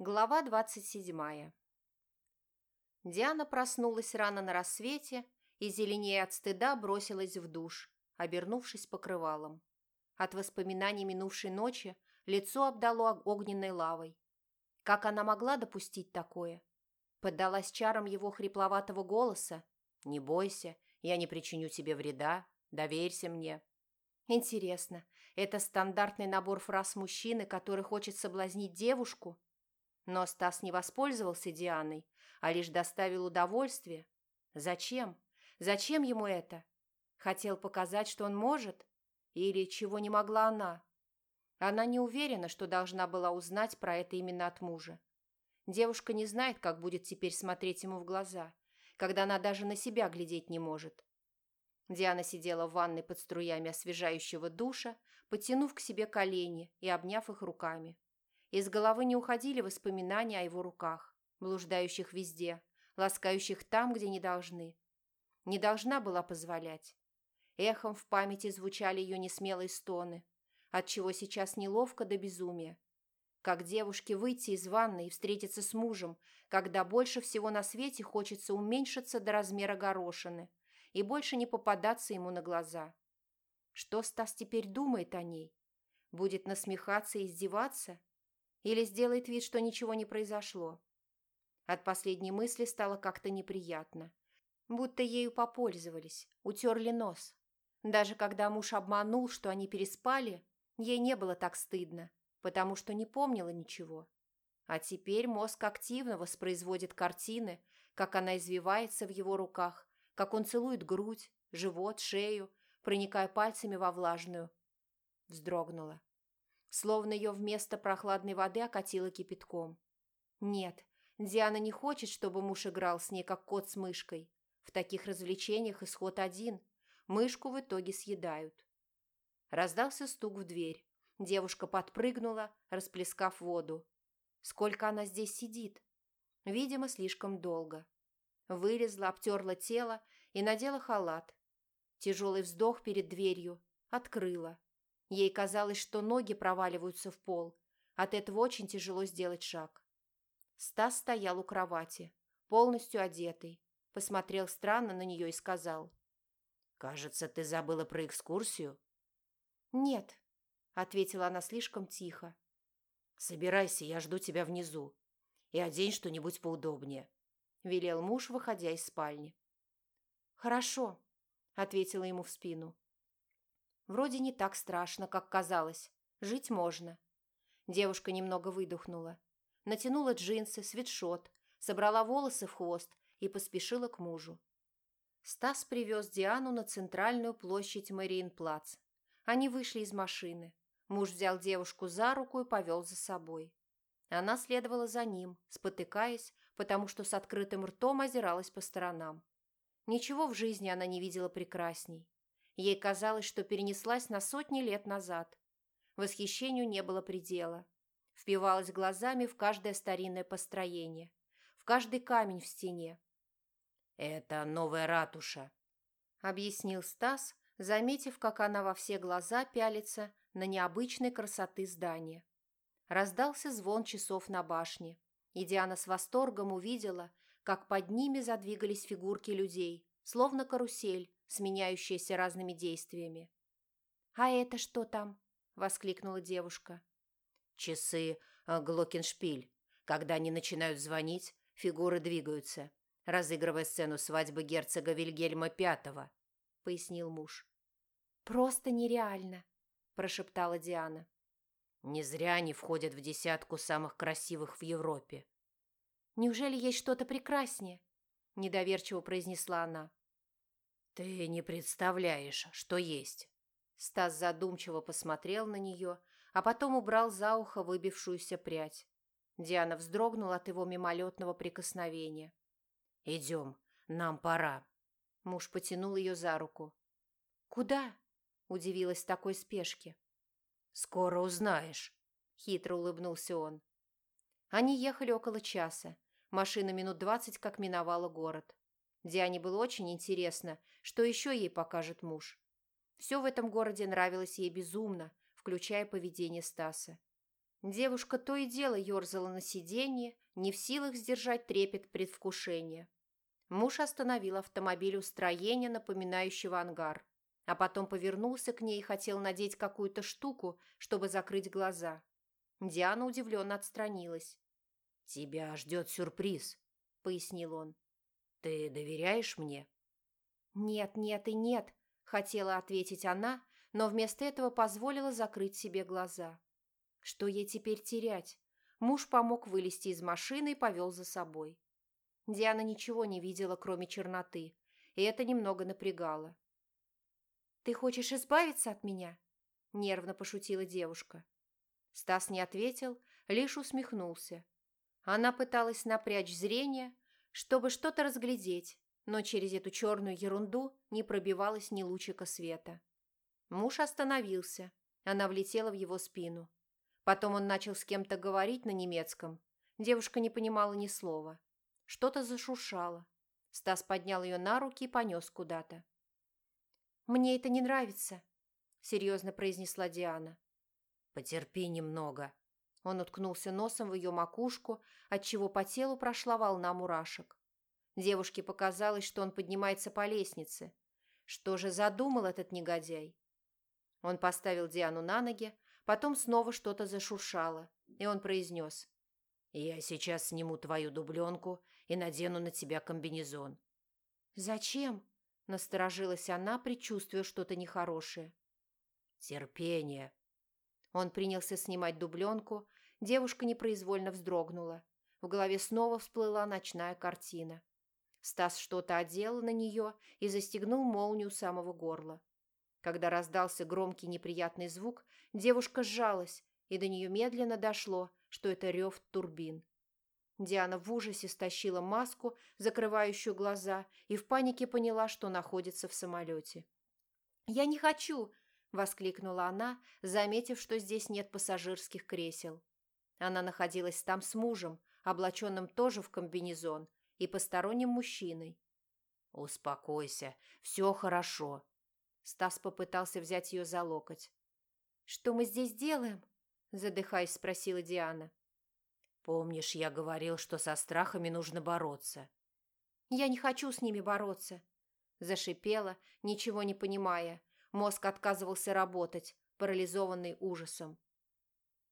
Глава двадцать седьмая. Диана проснулась рано на рассвете и, зеленее от стыда, бросилась в душ, обернувшись покрывалом. От воспоминаний минувшей ночи лицо обдало огненной лавой. Как она могла допустить такое? Поддалась чарам его хрипловатого голоса. «Не бойся, я не причиню тебе вреда, доверься мне». Интересно, это стандартный набор фраз мужчины, который хочет соблазнить девушку? Но Стас не воспользовался Дианой, а лишь доставил удовольствие. Зачем? Зачем ему это? Хотел показать, что он может? Или чего не могла она? Она не уверена, что должна была узнать про это именно от мужа. Девушка не знает, как будет теперь смотреть ему в глаза, когда она даже на себя глядеть не может. Диана сидела в ванной под струями освежающего душа, потянув к себе колени и обняв их руками. Из головы не уходили воспоминания о его руках, блуждающих везде, ласкающих там, где не должны. Не должна была позволять. Эхом в памяти звучали ее несмелые стоны, отчего сейчас неловко до безумия. Как девушке выйти из ванны и встретиться с мужем, когда больше всего на свете хочется уменьшиться до размера горошины и больше не попадаться ему на глаза. Что Стас теперь думает о ней? Будет насмехаться и издеваться? Или сделает вид, что ничего не произошло? От последней мысли стало как-то неприятно. Будто ею попользовались, утерли нос. Даже когда муж обманул, что они переспали, ей не было так стыдно, потому что не помнила ничего. А теперь мозг активно воспроизводит картины, как она извивается в его руках, как он целует грудь, живот, шею, проникая пальцами во влажную. Вздрогнула. Словно ее вместо прохладной воды окатило кипятком. Нет, Диана не хочет, чтобы муж играл с ней, как кот с мышкой. В таких развлечениях исход один – Мышку в итоге съедают. Раздался стук в дверь. Девушка подпрыгнула, расплескав воду. Сколько она здесь сидит? Видимо, слишком долго. Вылезла, обтерла тело и надела халат. Тяжелый вздох перед дверью. Открыла. Ей казалось, что ноги проваливаются в пол. От этого очень тяжело сделать шаг. Стас стоял у кровати, полностью одетый. Посмотрел странно на нее и сказал – «Кажется, ты забыла про экскурсию?» «Нет», — ответила она слишком тихо. «Собирайся, я жду тебя внизу. И одень что-нибудь поудобнее», — велел муж, выходя из спальни. «Хорошо», — ответила ему в спину. «Вроде не так страшно, как казалось. Жить можно». Девушка немного выдохнула. Натянула джинсы, свитшот, собрала волосы в хвост и поспешила к мужу. Стас привез Диану на центральную площадь Мариенплац. Они вышли из машины. Муж взял девушку за руку и повел за собой. Она следовала за ним, спотыкаясь, потому что с открытым ртом озиралась по сторонам. Ничего в жизни она не видела прекрасней. Ей казалось, что перенеслась на сотни лет назад. Восхищению не было предела. Впивалась глазами в каждое старинное построение, в каждый камень в стене, «Это новая ратуша», — объяснил Стас, заметив, как она во все глаза пялится на необычной красоты здания. Раздался звон часов на башне, и Диана с восторгом увидела, как под ними задвигались фигурки людей, словно карусель, сменяющаяся разными действиями. «А это что там?» – воскликнула девушка. «Часы э, Глокеншпиль. Когда они начинают звонить, фигуры двигаются разыгрывая сцену свадьбы герцога Вильгельма V», — пояснил муж. «Просто нереально», — прошептала Диана. «Не зря они входят в десятку самых красивых в Европе». «Неужели есть что-то прекраснее?» – недоверчиво произнесла она. «Ты не представляешь, что есть». Стас задумчиво посмотрел на нее, а потом убрал за ухо выбившуюся прядь. Диана вздрогнула от его мимолетного прикосновения. «Идем, нам пора». Муж потянул ее за руку. «Куда?» – удивилась такой спешке. «Скоро узнаешь», – хитро улыбнулся он. Они ехали около часа. Машина минут двадцать как миновала город. Диане было очень интересно, что еще ей покажет муж. Все в этом городе нравилось ей безумно, включая поведение Стаса. Девушка то и дело ерзала на сиденье, не в силах сдержать трепет предвкушения. Муж остановил автомобиль у строения, напоминающего ангар, а потом повернулся к ней и хотел надеть какую-то штуку, чтобы закрыть глаза. Диана удивленно отстранилась. «Тебя ждет сюрприз», — пояснил он. «Ты доверяешь мне?» «Нет, нет и нет», — хотела ответить она, но вместо этого позволила закрыть себе глаза. Что ей теперь терять? Муж помог вылезти из машины и повел за собой. Диана ничего не видела, кроме черноты, и это немного напрягало. «Ты хочешь избавиться от меня?» – нервно пошутила девушка. Стас не ответил, лишь усмехнулся. Она пыталась напрячь зрение, чтобы что-то разглядеть, но через эту черную ерунду не пробивалось ни лучика света. Муж остановился. Она влетела в его спину. Потом он начал с кем-то говорить на немецком. Девушка не понимала ни слова. Что-то зашуршало. Стас поднял ее на руки и понес куда-то. «Мне это не нравится», — серьезно произнесла Диана. «Потерпи немного». Он уткнулся носом в ее макушку, отчего по телу прошла волна мурашек. Девушке показалось, что он поднимается по лестнице. Что же задумал этот негодяй? Он поставил Диану на ноги, потом снова что-то зашуршало, и он произнес. «Я сейчас сниму твою дубленку и надену на тебя комбинезон». «Зачем?» – насторожилась она, предчувствуя что-то нехорошее. «Терпение». Он принялся снимать дубленку, девушка непроизвольно вздрогнула. В голове снова всплыла ночная картина. Стас что-то одел на нее и застегнул молнию самого горла. Когда раздался громкий неприятный звук, девушка сжалась, и до нее медленно дошло, что это рев турбин. Диана в ужасе стащила маску, закрывающую глаза, и в панике поняла, что находится в самолете. «Я не хочу!» – воскликнула она, заметив, что здесь нет пассажирских кресел. Она находилась там с мужем, облаченным тоже в комбинезон, и посторонним мужчиной. «Успокойся, все хорошо». Стас попытался взять ее за локоть. «Что мы здесь делаем?» задыхаясь, спросила Диана. «Помнишь, я говорил, что со страхами нужно бороться?» «Я не хочу с ними бороться», зашипела, ничего не понимая. Мозг отказывался работать, парализованный ужасом.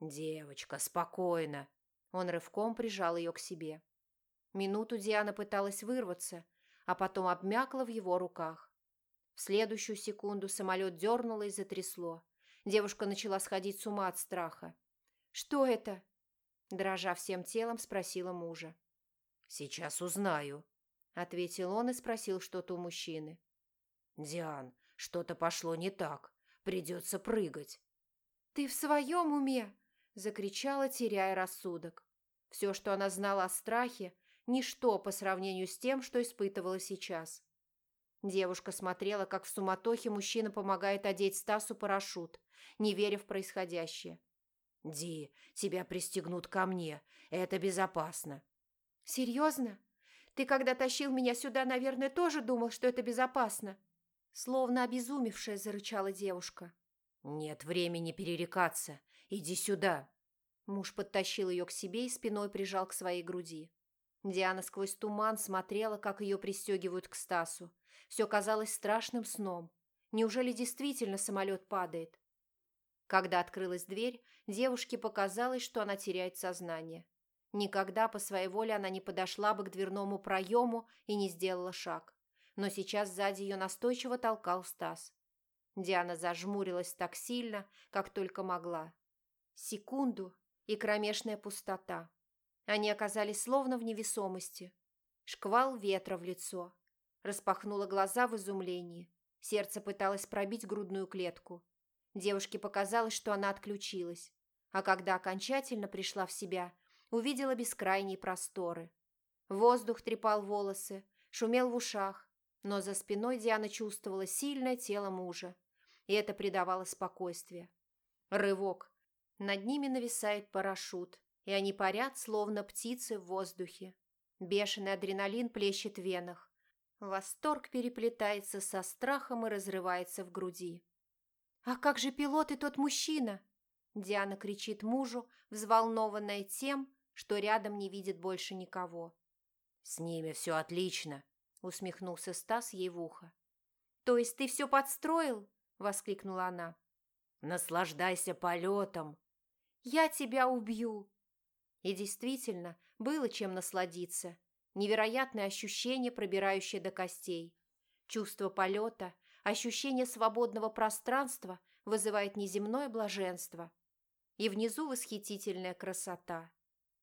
«Девочка, спокойно!» Он рывком прижал ее к себе. Минуту Диана пыталась вырваться, а потом обмякла в его руках. В следующую секунду самолет дернуло и затрясло. Девушка начала сходить с ума от страха. «Что это?» Дрожа всем телом, спросила мужа. «Сейчас узнаю», — ответил он и спросил что-то у мужчины. «Диан, что-то пошло не так. Придется прыгать». «Ты в своем уме?» – закричала, теряя рассудок. Все, что она знала о страхе, Ничто по сравнению с тем, что испытывала сейчас. Девушка смотрела, как в суматохе мужчина помогает одеть Стасу парашют, не веря в происходящее. «Ди, тебя пристегнут ко мне. Это безопасно». «Серьезно? Ты, когда тащил меня сюда, наверное, тоже думал, что это безопасно?» Словно обезумевшая зарычала девушка. «Нет времени перерекаться. Иди сюда». Муж подтащил ее к себе и спиной прижал к своей груди. Диана сквозь туман смотрела, как ее пристегивают к Стасу. Все казалось страшным сном. Неужели действительно самолет падает? Когда открылась дверь, девушке показалось, что она теряет сознание. Никогда по своей воле она не подошла бы к дверному проему и не сделала шаг. Но сейчас сзади ее настойчиво толкал Стас. Диана зажмурилась так сильно, как только могла. Секунду, и кромешная пустота. Они оказались словно в невесомости. Шквал ветра в лицо. Распахнула глаза в изумлении. Сердце пыталось пробить грудную клетку. Девушке показалось, что она отключилась. А когда окончательно пришла в себя, увидела бескрайние просторы. Воздух трепал волосы, шумел в ушах, но за спиной Диана чувствовала сильное тело мужа, и это придавало спокойствие. Рывок. Над ними нависает парашют, и они парят, словно птицы в воздухе. Бешеный адреналин плещет в венах. Восторг переплетается со страхом и разрывается в груди. «А как же пилот и тот мужчина?» Диана кричит мужу, взволнованная тем, что рядом не видит больше никого. «С ними все отлично», — усмехнулся Стас ей в ухо. «То есть ты все подстроил?» — воскликнула она. «Наслаждайся полетом!» «Я тебя убью!» И действительно, было чем насладиться. Невероятное ощущение, пробирающее до костей. Чувство полета, ощущение свободного пространства вызывает неземное блаженство. И внизу восхитительная красота.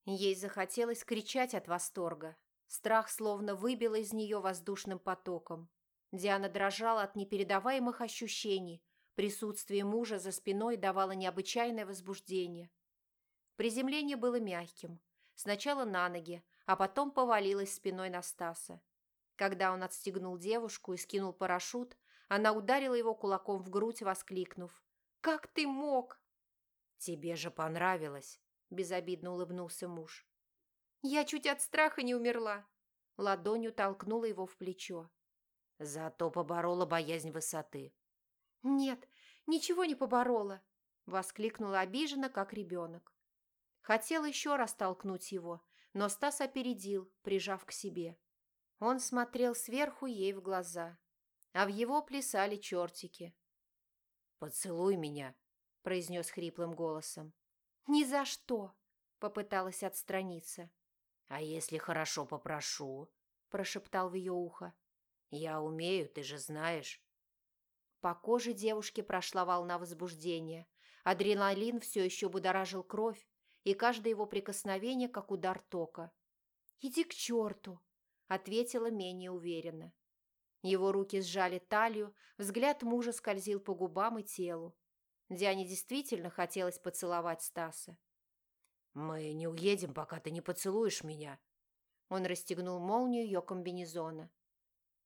Ей захотелось кричать от восторга. Страх словно выбил из нее воздушным потоком. Диана дрожала от непередаваемых ощущений. Присутствие мужа за спиной давало необычайное возбуждение. Приземление было мягким. Сначала на ноги, а потом повалилась спиной на Стаса. Когда он отстегнул девушку и скинул парашют, она ударила его кулаком в грудь, воскликнув. «Как ты мог?» «Тебе же понравилось», – безобидно улыбнулся муж. «Я чуть от страха не умерла». Ладонью толкнула его в плечо. Зато поборола боязнь высоты. «Нет, ничего не поборола», – воскликнула обиженно, как ребенок. Хотела еще раз толкнуть его, но Стас опередил, прижав к себе. Он смотрел сверху ей в глаза, а в его плясали чертики. «Поцелуй меня», – произнес хриплым голосом. «Ни за что!» – попыталась отстраниться. «А если хорошо попрошу?» – прошептал в ее ухо. «Я умею, ты же знаешь». По коже девушки прошла волна возбуждения. Адреналин все еще будоражил кровь, и каждое его прикосновение, как удар тока. «Иди к черту!» – ответила менее уверенно. Его руки сжали талию, взгляд мужа скользил по губам и телу. Диане действительно хотелось поцеловать Стаса. «Мы не уедем, пока ты не поцелуешь меня». Он расстегнул молнию ее комбинезона.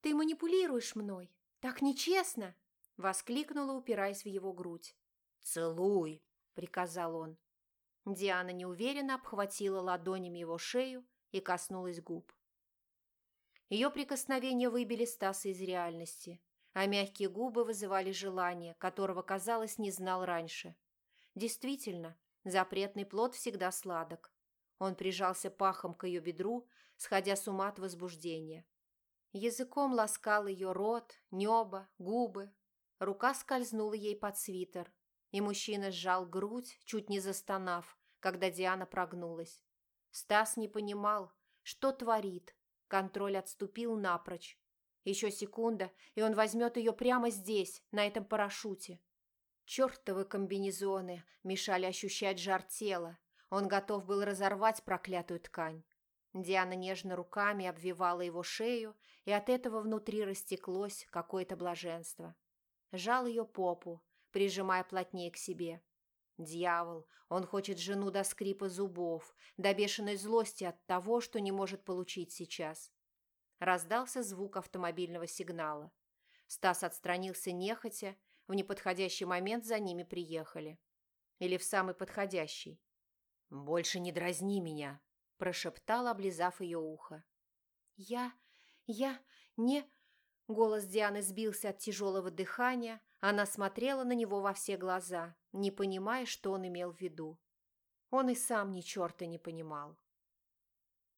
«Ты манипулируешь мной. Так нечестно!» – воскликнула, упираясь в его грудь. «Целуй!» – приказал он. Диана неуверенно обхватила ладонями его шею и коснулась губ. Ее прикосновения выбили Стаса из реальности, а мягкие губы вызывали желание, которого, казалось, не знал раньше. Действительно, запретный плод всегда сладок. Он прижался пахом к ее бедру, сходя с ума от возбуждения. Языком ласкал ее рот, небо, губы. Рука скользнула ей под свитер, и мужчина сжал грудь, чуть не застонав, когда Диана прогнулась. Стас не понимал, что творит. Контроль отступил напрочь. Еще секунда, и он возьмет ее прямо здесь, на этом парашюте. Чертовы комбинезоны мешали ощущать жар тела. Он готов был разорвать проклятую ткань. Диана нежно руками обвивала его шею, и от этого внутри растеклось какое-то блаженство. Жал ее попу, прижимая плотнее к себе. Дьявол, он хочет жену до скрипа зубов, до бешеной злости от того, что не может получить сейчас. Раздался звук автомобильного сигнала. Стас отстранился нехотя, в неподходящий момент за ними приехали. Или в самый подходящий. «Больше не дразни меня», – прошептал, облизав ее ухо. «Я... я... не...» Голос Дианы сбился от тяжелого дыхания, она смотрела на него во все глаза, не понимая, что он имел в виду. Он и сам ни черта не понимал.